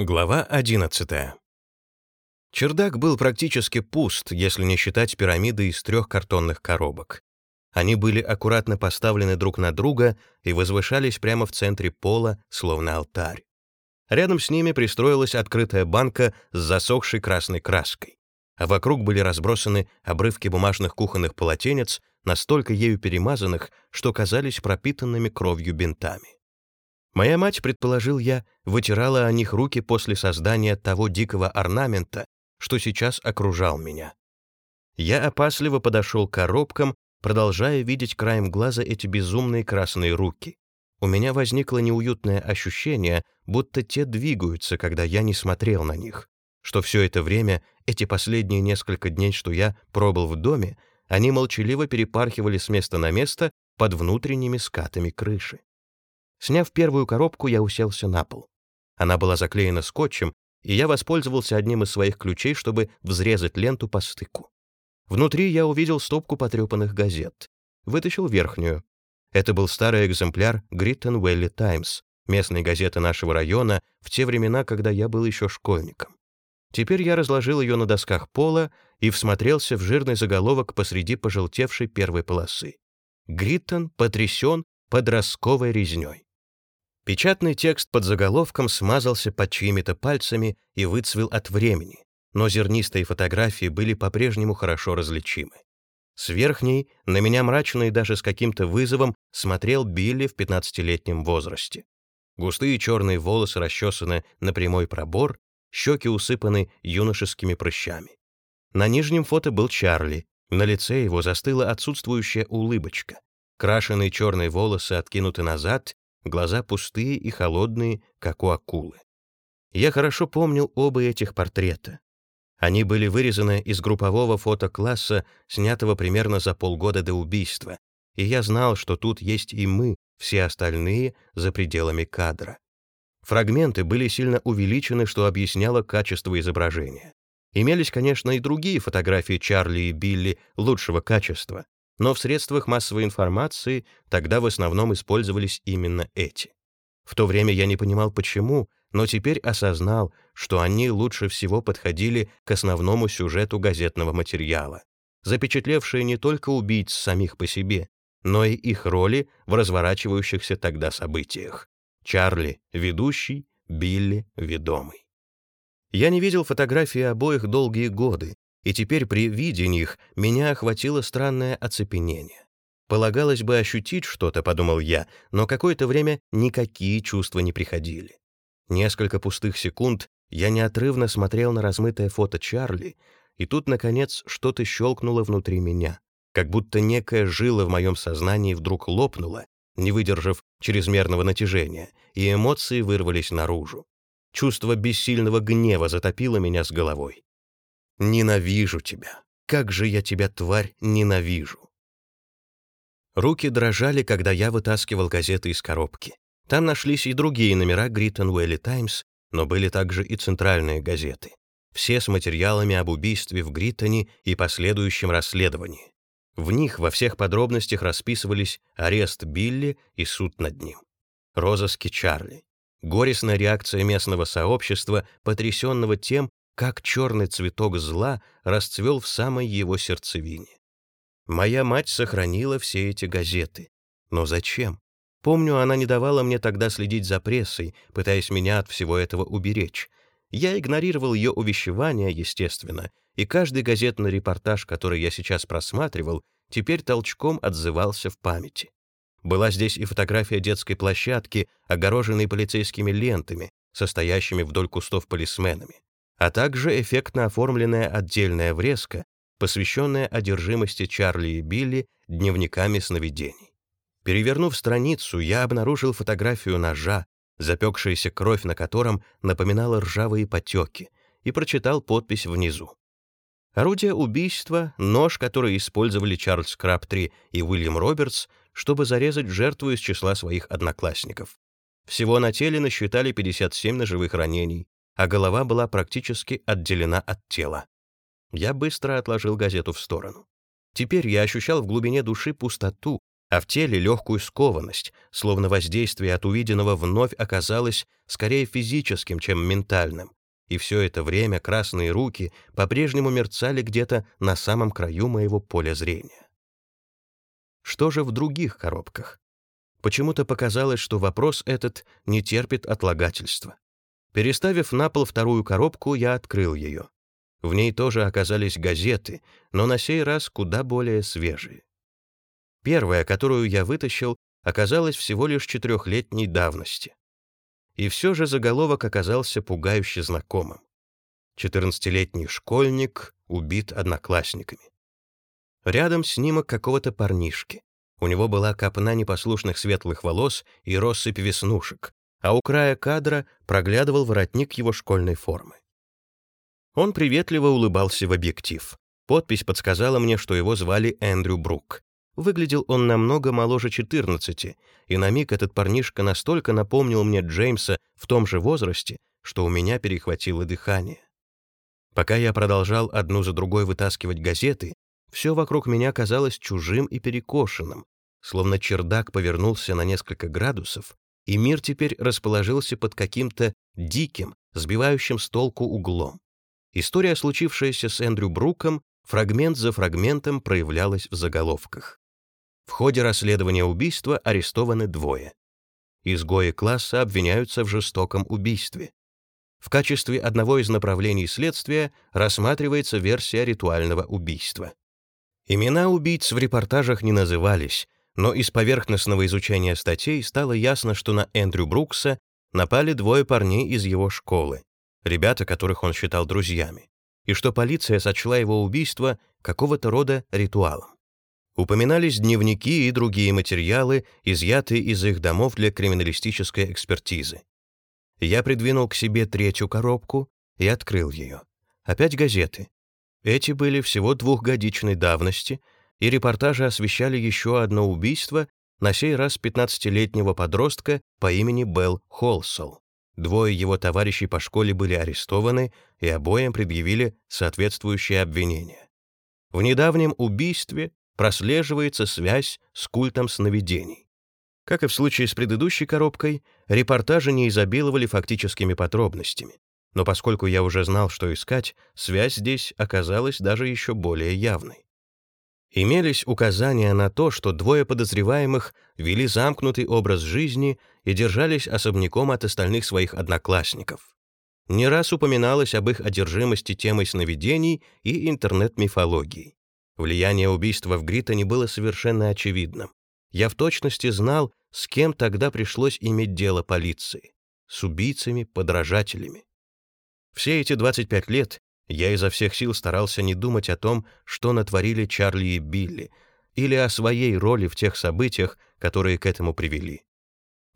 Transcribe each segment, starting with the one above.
Глава 11. Чердак был практически пуст, если не считать пирамиды из трех картонных коробок. Они были аккуратно поставлены друг на друга и возвышались прямо в центре пола, словно алтарь. Рядом с ними пристроилась открытая банка с засохшей красной краской, а вокруг были разбросаны обрывки бумажных кухонных полотенец, настолько ею перемазанных, что казались пропитанными кровью бинтами. Моя мать, предположил я, вытирала о них руки после создания того дикого орнамента, что сейчас окружал меня. Я опасливо подошел к коробкам, продолжая видеть краем глаза эти безумные красные руки. У меня возникло неуютное ощущение, будто те двигаются, когда я не смотрел на них, что все это время, эти последние несколько дней, что я пробыл в доме, они молчаливо перепархивали с места на место под внутренними скатами крыши. Сняв первую коробку, я уселся на пол. Она была заклеена скотчем, и я воспользовался одним из своих ключей, чтобы взрезать ленту по стыку. Внутри я увидел стопку потрепанных газет. Вытащил верхнюю. Это был старый экземпляр Гриттон Вэлли Таймс, местной газеты нашего района, в те времена, когда я был еще школьником. Теперь я разложил ее на досках пола и всмотрелся в жирный заголовок посреди пожелтевшей первой полосы. Гриттон потрясен подростковой резней. Печатный текст под заголовком смазался под чьими-то пальцами и выцвел от времени, но зернистые фотографии были по-прежнему хорошо различимы. С верхней, на меня мрачно и даже с каким-то вызовом, смотрел Билли в 15-летнем возрасте. Густые черные волосы расчесаны на прямой пробор, щеки усыпаны юношескими прыщами. На нижнем фото был Чарли, на лице его застыла отсутствующая улыбочка. Крашеные черные волосы откинуты назад, глаза пустые и холодные, как у акулы. Я хорошо помнил оба этих портрета. Они были вырезаны из группового фотокласса, снятого примерно за полгода до убийства, и я знал, что тут есть и мы, все остальные, за пределами кадра. Фрагменты были сильно увеличены, что объясняло качество изображения. Имелись, конечно, и другие фотографии Чарли и Билли лучшего качества, но в средствах массовой информации тогда в основном использовались именно эти. В то время я не понимал, почему, но теперь осознал, что они лучше всего подходили к основному сюжету газетного материала, запечатлевшие не только убийц самих по себе, но и их роли в разворачивающихся тогда событиях. Чарли — ведущий, Билли — ведомый. Я не видел фотографии обоих долгие годы, и теперь при виде них меня охватило странное оцепенение. Полагалось бы ощутить что-то, подумал я, но какое-то время никакие чувства не приходили. Несколько пустых секунд я неотрывно смотрел на размытое фото Чарли, и тут, наконец, что-то щелкнуло внутри меня, как будто некая жила в моем сознании вдруг лопнула, не выдержав чрезмерного натяжения, и эмоции вырвались наружу. Чувство бессильного гнева затопило меня с головой. Ненавижу тебя. Как же я тебя, тварь, ненавижу. Руки дрожали, когда я вытаскивал газеты из коробки. Там нашлись и другие номера Гриттон Уэлли Таймс, но были также и центральные газеты. Все с материалами об убийстве в Гриттоне и последующем расследовании. В них во всех подробностях расписывались арест Билли и суд над ним. Розыски Чарли. Горестная реакция местного сообщества, потрясенного тем, как черный цветок зла расцвел в самой его сердцевине. Моя мать сохранила все эти газеты. Но зачем? Помню, она не давала мне тогда следить за прессой, пытаясь меня от всего этого уберечь. Я игнорировал ее увещевания, естественно, и каждый газетный репортаж, который я сейчас просматривал, теперь толчком отзывался в памяти. Была здесь и фотография детской площадки, огороженной полицейскими лентами, состоящими вдоль кустов полисменами а также эффектно оформленная отдельная врезка, посвященная одержимости Чарли и Билли дневниками сновидений. Перевернув страницу, я обнаружил фотографию ножа, запекшаяся кровь на котором напоминала ржавые потеки, и прочитал подпись внизу. Орудие убийства — нож, который использовали Чарльз Краптри и Уильям Робертс, чтобы зарезать жертву из числа своих одноклассников. Всего на теле насчитали 57 ножевых ранений, а голова была практически отделена от тела. Я быстро отложил газету в сторону. Теперь я ощущал в глубине души пустоту, а в теле легкую скованность, словно воздействие от увиденного вновь оказалось скорее физическим, чем ментальным. И все это время красные руки по-прежнему мерцали где-то на самом краю моего поля зрения. Что же в других коробках? Почему-то показалось, что вопрос этот не терпит отлагательства. Переставив на пол вторую коробку, я открыл ее. В ней тоже оказались газеты, но на сей раз куда более свежие. Первая, которую я вытащил, оказалась всего лишь четырехлетней давности. И все же заголовок оказался пугающе знакомым. Четырнадцатилетний школьник убит одноклассниками. Рядом снимок какого-то парнишки. У него была копна непослушных светлых волос и россыпь веснушек, а у края кадра проглядывал воротник его школьной формы. Он приветливо улыбался в объектив. Подпись подсказала мне, что его звали Эндрю Брук. Выглядел он намного моложе 14, и на миг этот парнишка настолько напомнил мне Джеймса в том же возрасте, что у меня перехватило дыхание. Пока я продолжал одну за другой вытаскивать газеты, все вокруг меня казалось чужим и перекошенным, словно чердак повернулся на несколько градусов, и мир теперь расположился под каким-то диким, сбивающим с толку углом. История, случившаяся с Эндрю Бруком, фрагмент за фрагментом проявлялась в заголовках. В ходе расследования убийства арестованы двое. Изгои класса обвиняются в жестоком убийстве. В качестве одного из направлений следствия рассматривается версия ритуального убийства. Имена убийц в репортажах не назывались, но из поверхностного изучения статей стало ясно, что на Эндрю Брукса напали двое парней из его школы, ребята, которых он считал друзьями, и что полиция сочла его убийство какого-то рода ритуалом. Упоминались дневники и другие материалы, изъятые из их домов для криминалистической экспертизы. Я придвинул к себе третью коробку и открыл ее. Опять газеты. Эти были всего двухгодичной давности, и репортажи освещали еще одно убийство, на сей раз 15-летнего подростка по имени Белл Холсел. Двое его товарищей по школе были арестованы, и обоим предъявили соответствующие обвинения. В недавнем убийстве прослеживается связь с культом сновидений. Как и в случае с предыдущей коробкой, репортажи не изобиловали фактическими подробностями. Но поскольку я уже знал, что искать, связь здесь оказалась даже еще более явной. Имелись указания на то, что двое подозреваемых вели замкнутый образ жизни и держались особняком от остальных своих одноклассников. Не раз упоминалось об их одержимости темой сновидений и интернет-мифологии. Влияние убийства в Гритоне было совершенно очевидным. Я в точности знал, с кем тогда пришлось иметь дело полиции. С убийцами-подражателями. Все эти 25 лет я изо всех сил старался не думать о том, что натворили Чарли и Билли, или о своей роли в тех событиях, которые к этому привели.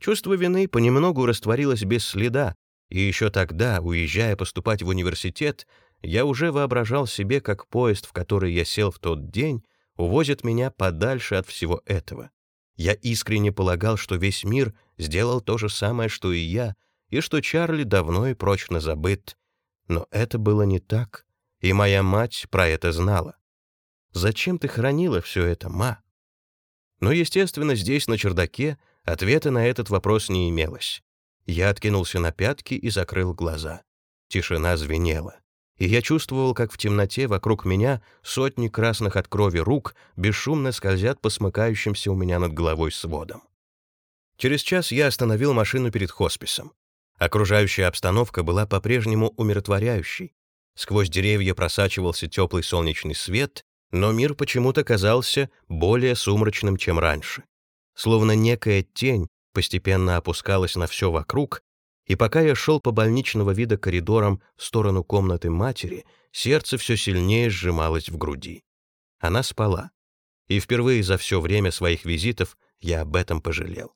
Чувство вины понемногу растворилось без следа, и еще тогда, уезжая поступать в университет, я уже воображал себе, как поезд, в который я сел в тот день, увозит меня подальше от всего этого. Я искренне полагал, что весь мир сделал то же самое, что и я, и что Чарли давно и прочно забыт, но это было не так, и моя мать про это знала. «Зачем ты хранила все это, ма?» Но, естественно, здесь, на чердаке, ответа на этот вопрос не имелось. Я откинулся на пятки и закрыл глаза. Тишина звенела. И я чувствовал, как в темноте вокруг меня сотни красных от крови рук бесшумно скользят по смыкающимся у меня над головой сводом. Через час я остановил машину перед хосписом. Окружающая обстановка была по-прежнему умиротворяющей. Сквозь деревья просачивался теплый солнечный свет, но мир почему-то казался более сумрачным, чем раньше. Словно некая тень постепенно опускалась на все вокруг, и пока я шел по больничного вида коридорам в сторону комнаты матери, сердце все сильнее сжималось в груди. Она спала. И впервые за все время своих визитов я об этом пожалел.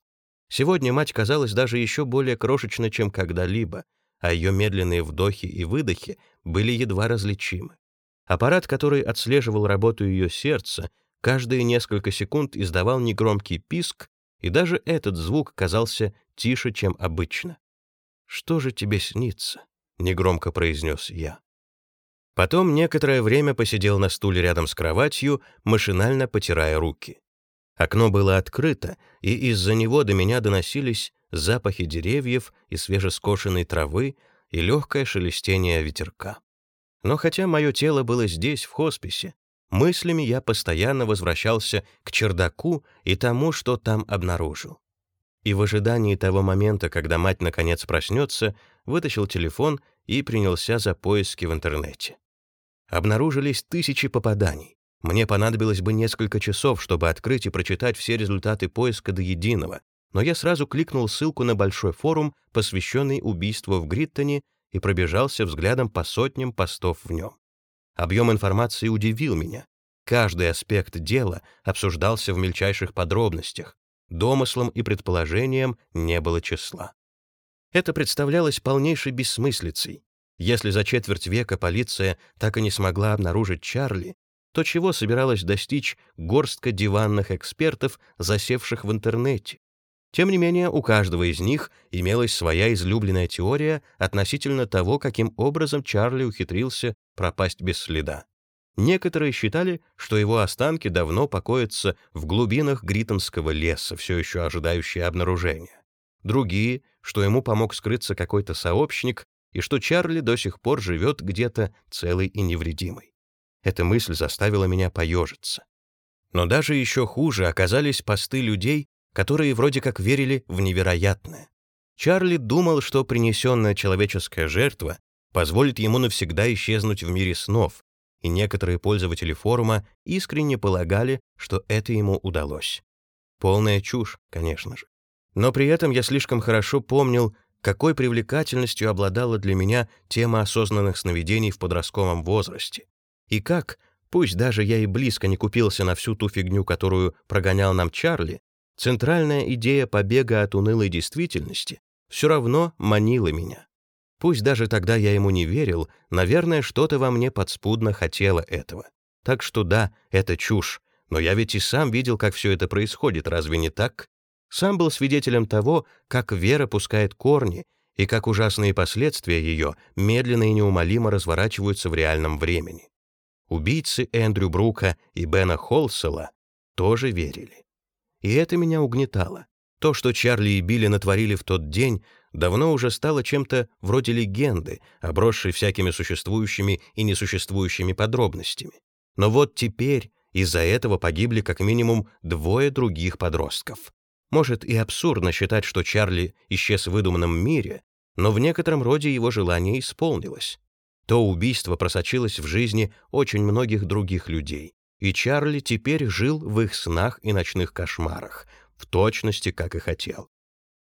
Сегодня мать казалась даже еще более крошечной, чем когда-либо, а ее медленные вдохи и выдохи были едва различимы. Аппарат, который отслеживал работу ее сердца, каждые несколько секунд издавал негромкий писк, и даже этот звук казался тише, чем обычно. «Что же тебе снится?» — негромко произнес я. Потом некоторое время посидел на стуле рядом с кроватью, машинально потирая руки. Окно было открыто, и из-за него до меня доносились запахи деревьев и свежескошенной травы и легкое шелестение ветерка. Но хотя мое тело было здесь, в хосписе, мыслями я постоянно возвращался к чердаку и тому, что там обнаружил. И в ожидании того момента, когда мать наконец проснется, вытащил телефон и принялся за поиски в интернете. Обнаружились тысячи попаданий. Мне понадобилось бы несколько часов, чтобы открыть и прочитать все результаты поиска до единого, но я сразу кликнул ссылку на большой форум, посвященный убийству в Гриттоне, и пробежался взглядом по сотням постов в нем. Объем информации удивил меня. Каждый аспект дела обсуждался в мельчайших подробностях. Домыслам и предположениям не было числа. Это представлялось полнейшей бессмыслицей. Если за четверть века полиция так и не смогла обнаружить Чарли, то чего собиралась достичь горстка диванных экспертов, засевших в интернете. Тем не менее, у каждого из них имелась своя излюбленная теория относительно того, каким образом Чарли ухитрился пропасть без следа. Некоторые считали, что его останки давно покоятся в глубинах Гриттонского леса, все еще ожидающие обнаружения. Другие, что ему помог скрыться какой-то сообщник, и что Чарли до сих пор живет где-то целый и невредимый. Эта мысль заставила меня поежиться. Но даже еще хуже оказались посты людей, которые вроде как верили в невероятное. Чарли думал, что принесенная человеческая жертва позволит ему навсегда исчезнуть в мире снов, и некоторые пользователи форума искренне полагали, что это ему удалось. Полная чушь, конечно же. Но при этом я слишком хорошо помнил, какой привлекательностью обладала для меня тема осознанных сновидений в подростковом возрасте, и как, пусть даже я и близко не купился на всю ту фигню, которую прогонял нам Чарли, центральная идея побега от унылой действительности все равно манила меня. Пусть даже тогда я ему не верил, наверное, что-то во мне подспудно хотело этого. Так что да, это чушь, но я ведь и сам видел, как все это происходит, разве не так? Сам был свидетелем того, как вера пускает корни и как ужасные последствия ее медленно и неумолимо разворачиваются в реальном времени. Убийцы Эндрю Брука и Бена Холсела тоже верили. И это меня угнетало. То, что Чарли и Билли натворили в тот день, давно уже стало чем-то вроде легенды, обросшей всякими существующими и несуществующими подробностями. Но вот теперь из-за этого погибли как минимум двое других подростков. Может, и абсурдно считать, что Чарли исчез в выдуманном мире, но в некотором роде его желание исполнилось. То убийство просочилось в жизни очень многих других людей, и Чарли теперь жил в их снах и ночных кошмарах, в точности, как и хотел.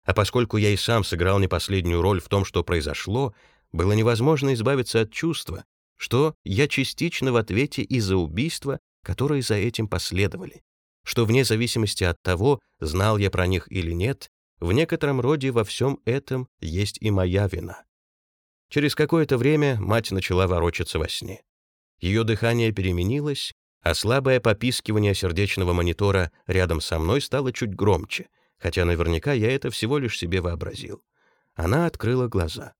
А поскольку я и сам сыграл не последнюю роль в том, что произошло, было невозможно избавиться от чувства, что я частично в ответе и за убийства, которые за этим последовали, что вне зависимости от того, знал я про них или нет, в некотором роде во всем этом есть и моя вина. Через какое-то время мать начала ворочаться во сне. Ее дыхание переменилось, а слабое попискивание сердечного монитора рядом со мной стало чуть громче, хотя наверняка я это всего лишь себе вообразил. Она открыла глаза.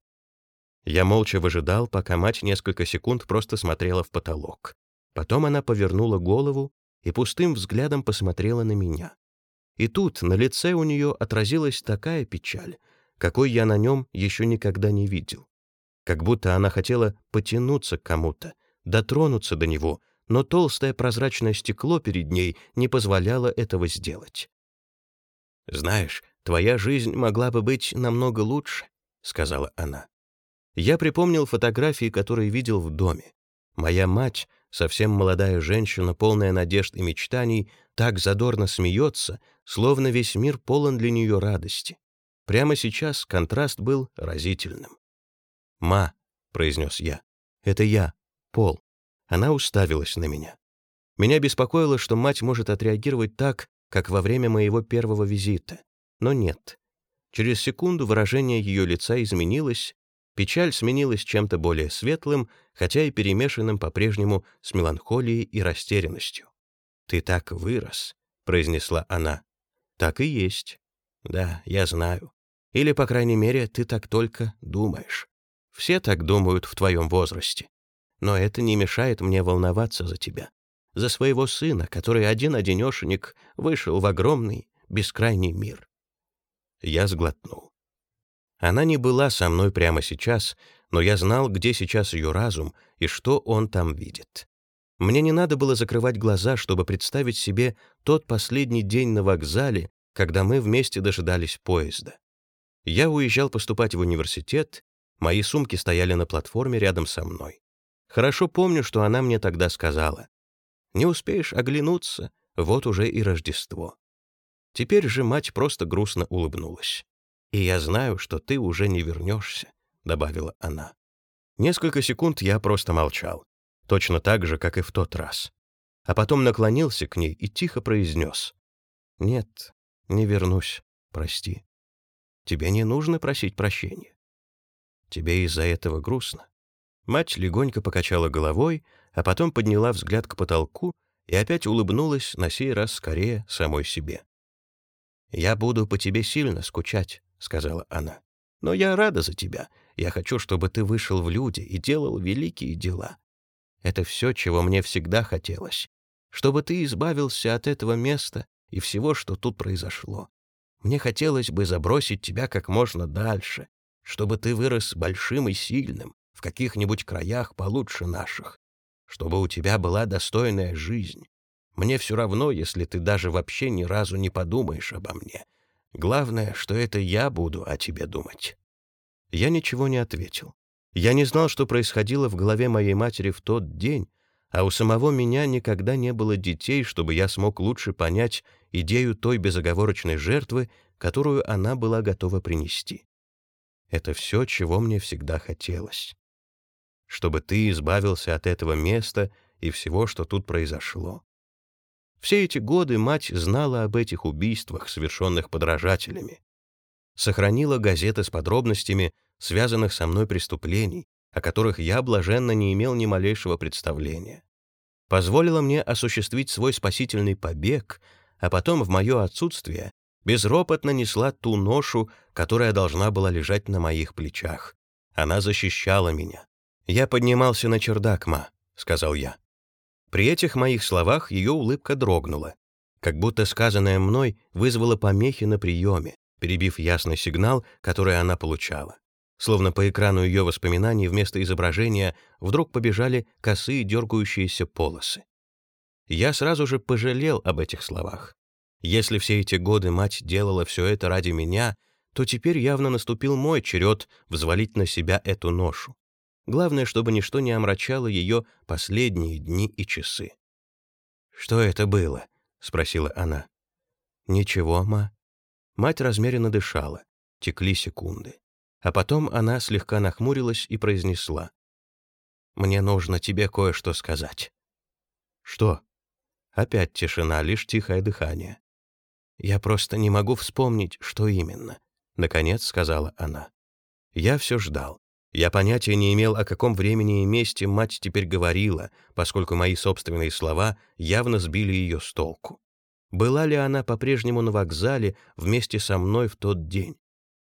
Я молча выжидал, пока мать несколько секунд просто смотрела в потолок. Потом она повернула голову и пустым взглядом посмотрела на меня. И тут на лице у нее отразилась такая печаль, какой я на нем еще никогда не видел как будто она хотела потянуться к кому-то, дотронуться до него, но толстое прозрачное стекло перед ней не позволяло этого сделать. «Знаешь, твоя жизнь могла бы быть намного лучше», — сказала она. Я припомнил фотографии, которые видел в доме. Моя мать, совсем молодая женщина, полная надежд и мечтаний, так задорно смеется, словно весь мир полон для нее радости. Прямо сейчас контраст был разительным. «Ма», — произнес я, — «это я, Пол». Она уставилась на меня. Меня беспокоило, что мать может отреагировать так, как во время моего первого визита. Но нет. Через секунду выражение ее лица изменилось, печаль сменилась чем-то более светлым, хотя и перемешанным по-прежнему с меланхолией и растерянностью. «Ты так вырос», — произнесла она. «Так и есть. Да, я знаю. Или, по крайней мере, ты так только думаешь. Все так думают в твоем возрасте. Но это не мешает мне волноваться за тебя. за своего сына, который один-одинешенек вышел в огромный, бескрайний мир. Я сглотнул. Она не была со мной прямо сейчас, но я знал, где сейчас ее разум и что он там видит. Мне не надо было закрывать глаза, чтобы представить себе тот последний день на вокзале, когда мы вместе дожидались поезда. Я уезжал поступать в университет, мои сумки стояли на платформе рядом со мной. Хорошо помню, что она мне тогда сказала. «Не успеешь оглянуться, вот уже и Рождество». Теперь же мать просто грустно улыбнулась. «И я знаю, что ты уже не вернешься», — добавила она. Несколько секунд я просто молчал, точно так же, как и в тот раз. А потом наклонился к ней и тихо произнес. «Нет, не вернусь, прости. Тебе не нужно просить прощения. Тебе из-за этого грустно. Мать легонько покачала головой, а потом подняла взгляд к потолку и опять улыбнулась, на сей раз скорее самой себе. «Я буду по тебе сильно скучать», — сказала она. «Но я рада за тебя. Я хочу, чтобы ты вышел в люди и делал великие дела. Это все, чего мне всегда хотелось. Чтобы ты избавился от этого места и всего, что тут произошло. Мне хотелось бы забросить тебя как можно дальше, чтобы ты вырос большим и сильным, в каких-нибудь краях получше наших, чтобы у тебя была достойная жизнь. Мне все равно, если ты даже вообще ни разу не подумаешь обо мне. Главное, что это я буду о тебе думать». Я ничего не ответил. Я не знал, что происходило в голове моей матери в тот день, а у самого меня никогда не было детей, чтобы я смог лучше понять идею той безоговорочной жертвы, которую она была готова принести. Это все, чего мне всегда хотелось чтобы ты избавился от этого места и всего, что тут произошло. Все эти годы мать знала об этих убийствах, совершенных подражателями. Сохранила газеты с подробностями, связанных со мной преступлений, о которых я блаженно не имел ни малейшего представления. Позволила мне осуществить свой спасительный побег, а потом в мое отсутствие безропотно несла ту ношу, которая должна была лежать на моих плечах. Она защищала меня, «Я поднимался на чердак, ма», — сказал я. При этих моих словах ее улыбка дрогнула, как будто сказанное мной вызвало помехи на приеме, перебив ясный сигнал, который она получала. Словно по экрану ее воспоминаний вместо изображения вдруг побежали косые дергающиеся полосы. Я сразу же пожалел об этих словах. Если все эти годы мать делала все это ради меня, то теперь явно наступил мой черед взвалить на себя эту ношу. Главное, чтобы ничто не омрачало ее последние дни и часы. «Что это было?» — спросила она. «Ничего, ма». Мать размеренно дышала. Текли секунды. А потом она слегка нахмурилась и произнесла. «Мне нужно тебе кое-что сказать». «Что?» Опять тишина, лишь тихое дыхание. «Я просто не могу вспомнить, что именно», — наконец сказала она. Я все ждал. Я понятия не имел, о каком времени и месте мать теперь говорила, поскольку мои собственные слова явно сбили ее с толку. Была ли она по-прежнему на вокзале вместе со мной в тот день?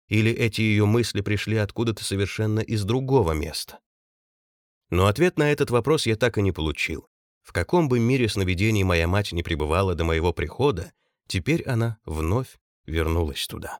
Или эти ее мысли пришли откуда-то совершенно из другого места? Но ответ на этот вопрос я так и не получил. В каком бы мире сновидений моя мать не пребывала до моего прихода, теперь она вновь вернулась туда.